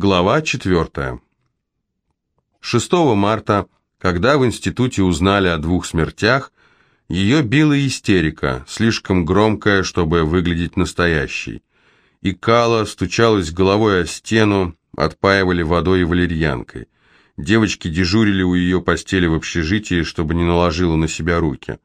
Глава 4. 6 марта, когда в институте узнали о двух смертях, ее била истерика, слишком громкая, чтобы выглядеть настоящей. И Кала стучалась головой о стену, отпаивали водой и валерьянкой. Девочки дежурили у ее постели в общежитии, чтобы не наложила на себя руки.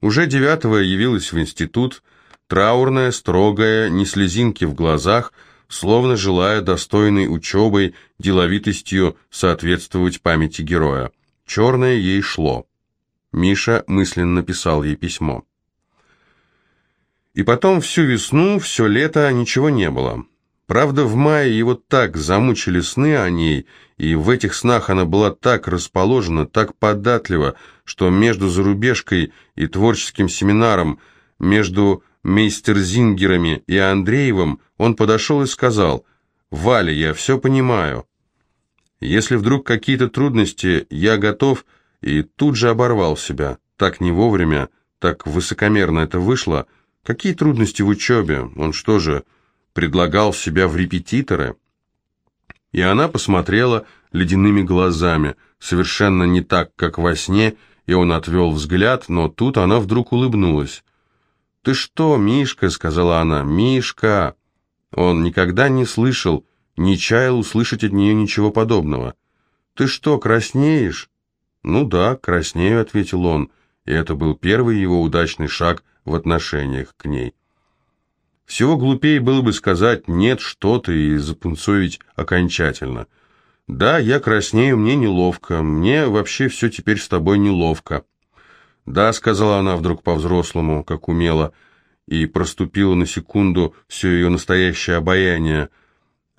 Уже девятого явилась в институт, траурная, строгая, ни слезинки в глазах – словно желая достойной учебой, деловитостью соответствовать памяти героя. Черное ей шло. Миша мысленно написал ей письмо. И потом всю весну, все лето ничего не было. Правда, в мае его так замучили сны о ней, и в этих снах она была так расположена, так податлива, что между зарубежкой и творческим семинаром, между мейстерзингерами и Андреевым, он подошел и сказал, «Валя, я все понимаю. Если вдруг какие-то трудности, я готов», и тут же оборвал себя. Так не вовремя, так высокомерно это вышло. Какие трудности в учебе? Он что же, предлагал себя в репетиторы? И она посмотрела ледяными глазами, совершенно не так, как во сне, и он отвел взгляд, но тут она вдруг улыбнулась. «Ты что, Мишка?» — сказала она. «Мишка!» Он никогда не слышал, не чаял услышать от нее ничего подобного. «Ты что, краснеешь?» «Ну да, краснею», — ответил он, и это был первый его удачный шаг в отношениях к ней. Всего глупее было бы сказать «нет, что ты» и запунцовить окончательно. «Да, я краснею, мне неловко, мне вообще все теперь с тобой неловко». «Да», — сказала она вдруг по-взрослому, как умела, и проступило на секунду все ее настоящее обаяние.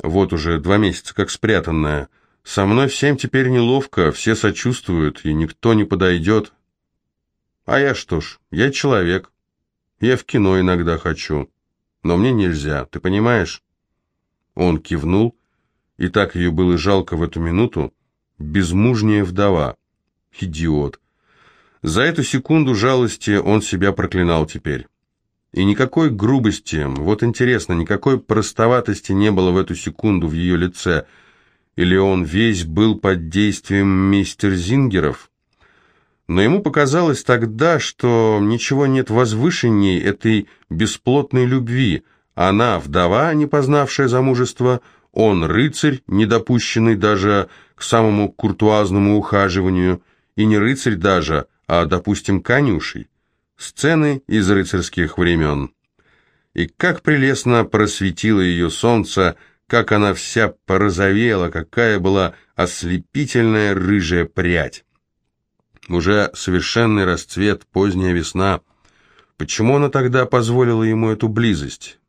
Вот уже два месяца как спрятанное. «Со мной всем теперь неловко, все сочувствуют, и никто не подойдет». «А я что ж, я человек. Я в кино иногда хочу, но мне нельзя, ты понимаешь?» Он кивнул, и так ее было жалко в эту минуту. Безмужняя вдова. Идиот. За эту секунду жалости он себя проклинал теперь. И никакой грубости, вот интересно, никакой простоватости не было в эту секунду в ее лице. Или он весь был под действием мистер Зингеров? Но ему показалось тогда, что ничего нет возвышенней этой бесплотной любви. Она вдова, не познавшая замужество, он рыцарь, не допущенный даже к самому куртуазному ухаживанию, и не рыцарь даже, а, допустим, конюшей. Сцены из рыцарских времен. И как прелестно просветило ее солнце, как она вся порозовела, какая была ослепительная рыжая прядь. Уже совершенный расцвет, поздняя весна. Почему она тогда позволила ему эту близость?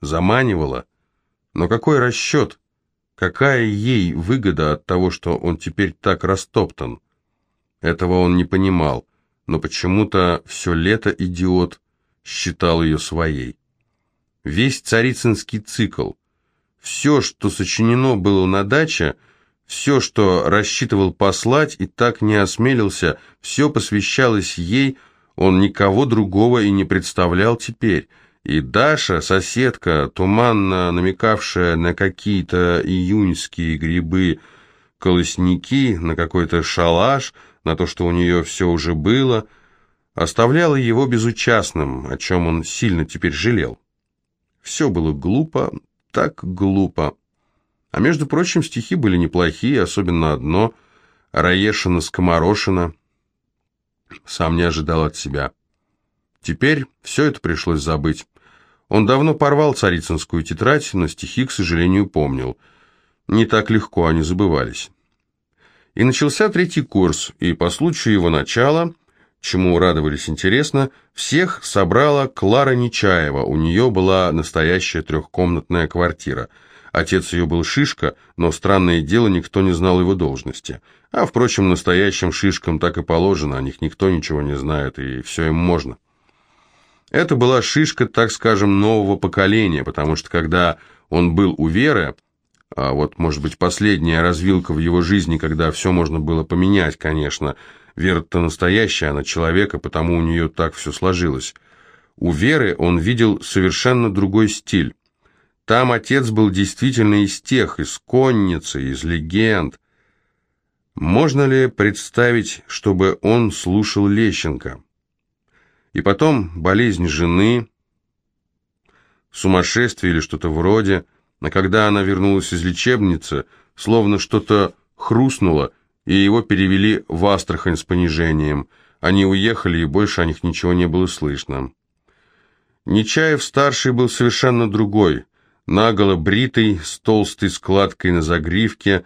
Заманивала? Но какой расчет? Какая ей выгода от того, что он теперь так растоптан? Этого он не понимал но почему-то все лето идиот считал ее своей. Весь царицынский цикл, все, что сочинено было на даче, все, что рассчитывал послать и так не осмелился, все посвящалось ей, он никого другого и не представлял теперь. И Даша, соседка, туманно намекавшая на какие-то июньские грибы, колосники, на какой-то шалаш – на то, что у нее все уже было, оставляла его безучастным, о чем он сильно теперь жалел. Все было глупо, так глупо. А между прочим, стихи были неплохие, особенно одно — Раешина-Скоморошина. Сам не ожидал от себя. Теперь все это пришлось забыть. Он давно порвал царицынскую тетрадь, но стихи, к сожалению, помнил. Не так легко они забывались. И начался третий курс, и по случаю его начала, чему радовались интересно, всех собрала Клара Нечаева, у нее была настоящая трехкомнатная квартира. Отец ее был шишка, но странное дело, никто не знал его должности. А, впрочем, настоящим шишкам так и положено, о них никто ничего не знает, и все им можно. Это была шишка, так скажем, нового поколения, потому что когда он был у Веры, а вот, может быть, последняя развилка в его жизни, когда все можно было поменять, конечно. Вера-то настоящая, она человека, потому у нее так все сложилось. У Веры он видел совершенно другой стиль. там отец был действительно из тех, из конницы, из легенд. Можно ли представить, чтобы он слушал Лещенко? И потом болезнь жены, сумасшествие или что-то вроде, а когда она вернулась из лечебницы, словно что-то хрустнуло, и его перевели в Астрахань с понижением. Они уехали, и больше о них ничего не было слышно. Нечаев-старший был совершенно другой, наголо бритый, с толстой складкой на загривке,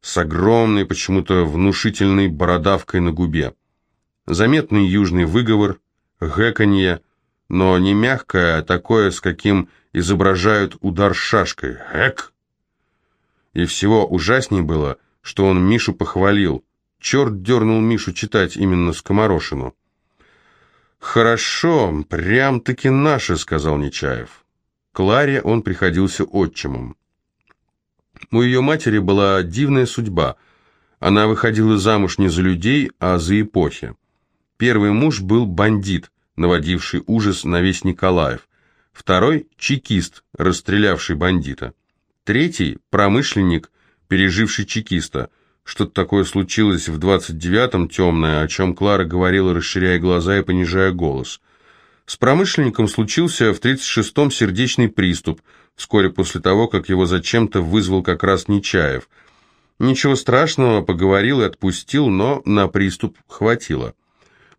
с огромной, почему-то внушительной бородавкой на губе. Заметный южный выговор, гэканье, но не мягкое, а такое, с каким изображают удар шашкой. Хэк! И всего ужасней было, что он Мишу похвалил. Черт дернул Мишу читать именно скоморошину. «Хорошо, прям-таки наши», — сказал Нечаев. Кларе он приходился отчимом. У ее матери была дивная судьба. Она выходила замуж не за людей, а за эпохи. Первый муж был бандит, наводивший ужас на весь Николаев. Второй – чекист, расстрелявший бандита. Третий – промышленник, переживший чекиста – что-то такое случилось в 29-м темное, о чем Клара говорила, расширяя глаза и понижая голос. С промышленником случился в 36-м сердечный приступ, вскоре после того, как его зачем-то вызвал как раз Нечаев. Ничего страшного, поговорил и отпустил, но на приступ хватило.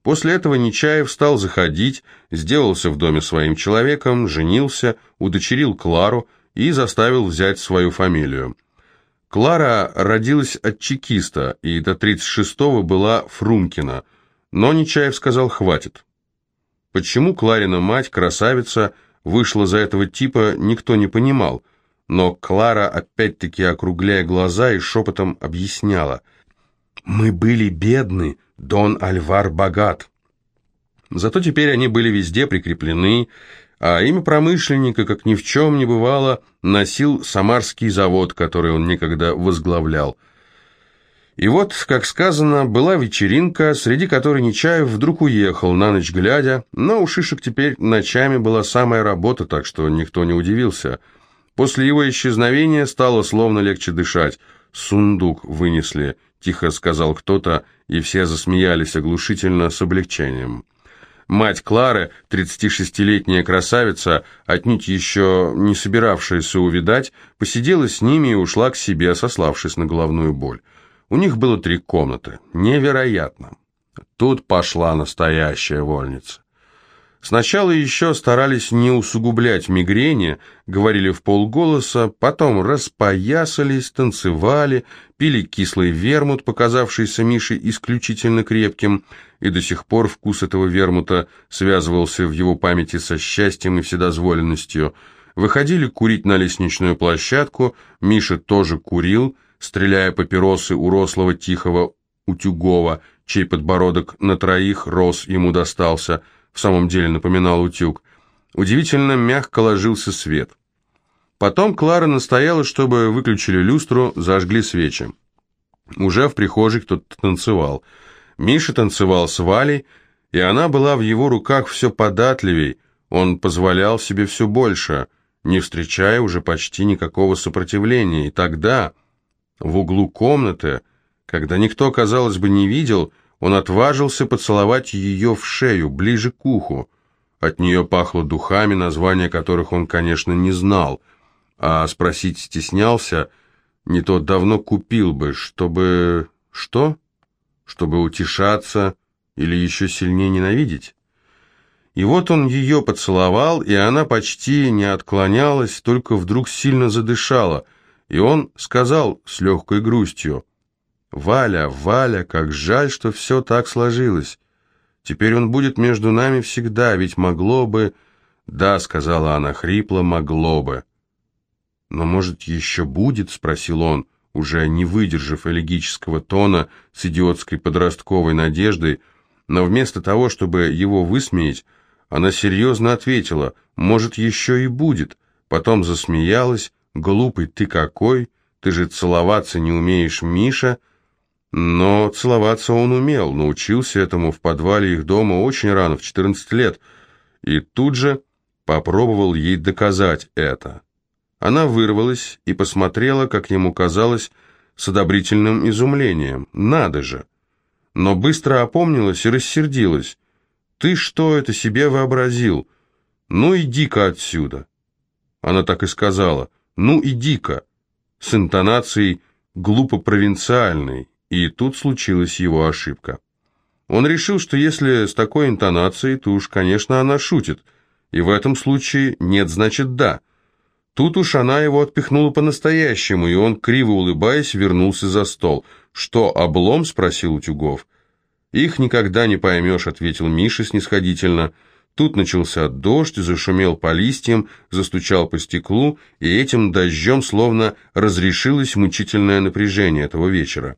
После этого Нечаев стал заходить, сделался в доме своим человеком, женился, удочерил Клару и заставил взять свою фамилию. Клара родилась от чекиста и до 36-го была Фрумкина, но Нечаев сказал «хватит». Почему Кларина мать, красавица, вышла за этого типа, никто не понимал, но Клара, опять-таки округляя глаза и шепотом объясняла «Мы были бедны, Дон Альвар богат». Зато теперь они были везде прикреплены, а имя промышленника, как ни в чем не бывало, носил Самарский завод, который он никогда возглавлял. И вот, как сказано, была вечеринка, среди которой Нечаев вдруг уехал, на ночь глядя, но у Шишек теперь ночами была самая работа, так что никто не удивился. После его исчезновения стало словно легче дышать. «Сундук вынесли», — тихо сказал кто-то, и все засмеялись оглушительно с облегчением. Мать Клары, 36-летняя красавица, отнюдь еще не собиравшаяся увидать, посидела с ними и ушла к себе, сославшись на головную боль. У них было три комнаты. Невероятно. Тут пошла настоящая вольница. Сначала еще старались не усугублять мигрени, говорили в полголоса, потом распоясались, танцевали, пили кислый вермут, показавшийся Мише исключительно крепким, и до сих пор вкус этого вермута связывался в его памяти со счастьем и вседозволенностью. Выходили курить на лестничную площадку, Миша тоже курил, стреляя папиросы у рослого тихого утюгова, чей подбородок на троих рос ему достался – в самом деле напоминал утюг. Удивительно мягко ложился свет. Потом Клара настояла, чтобы выключили люстру, зажгли свечи. Уже в прихожей кто-то танцевал. Миша танцевал с Валей, и она была в его руках все податливей, он позволял себе все больше, не встречая уже почти никакого сопротивления. И тогда, в углу комнаты, когда никто, казалось бы, не видел, он отважился поцеловать ее в шею, ближе к уху. От нее пахло духами, названия которых он, конечно, не знал, а спросить стеснялся, не то давно купил бы, чтобы... Что? Чтобы утешаться или еще сильнее ненавидеть? И вот он ее поцеловал, и она почти не отклонялась, только вдруг сильно задышала, и он сказал с легкой грустью, Валя, Валя, как жаль, что все так сложилось. Теперь он будет между нами всегда, ведь могло бы... Да, сказала она хрипло, могло бы. Но, может, еще будет, спросил он, уже не выдержав элегического тона с идиотской подростковой надеждой, но вместо того, чтобы его высмеять, она серьезно ответила, может, еще и будет, потом засмеялась, глупый ты какой, ты же целоваться не умеешь, Миша, — но целоваться он умел, научился этому в подвале их дома очень рано, в 14 лет, и тут же попробовал ей доказать это. Она вырвалась и посмотрела, как ему казалось, с одобрительным изумлением. «Надо же!» Но быстро опомнилась и рассердилась. «Ты что это себе вообразил? Ну иди-ка отсюда!» Она так и сказала. «Ну иди-ка!» С интонацией глупо провинциальной, и тут случилась его ошибка. Он решил, что если с такой интонацией, то уж, конечно, она шутит, и в этом случае нет, значит, да. Тут уж она его отпихнула по-настоящему, и он, криво улыбаясь, вернулся за стол. «Что, облом?» — спросил Утюгов. «Их никогда не поймешь», — ответил Миша снисходительно. Тут начался дождь, зашумел по листьям, застучал по стеклу, и этим дождем словно разрешилось мучительное напряжение этого вечера.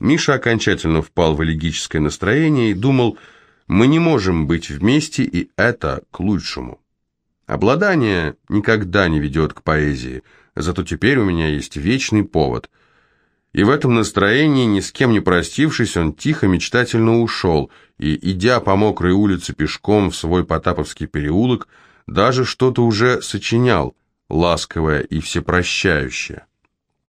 Миша окончательно впал в элегическое настроение и думал, мы не можем быть вместе, и это к лучшему. Обладание никогда не ведет к поэзии, зато теперь у меня есть вечный повод. И в этом настроении, ни с кем не простившись, он тихо, мечтательно ушел, и, идя по мокрой улице пешком в свой Потаповский переулок, даже что-то уже сочинял, ласковое и всепрощающее.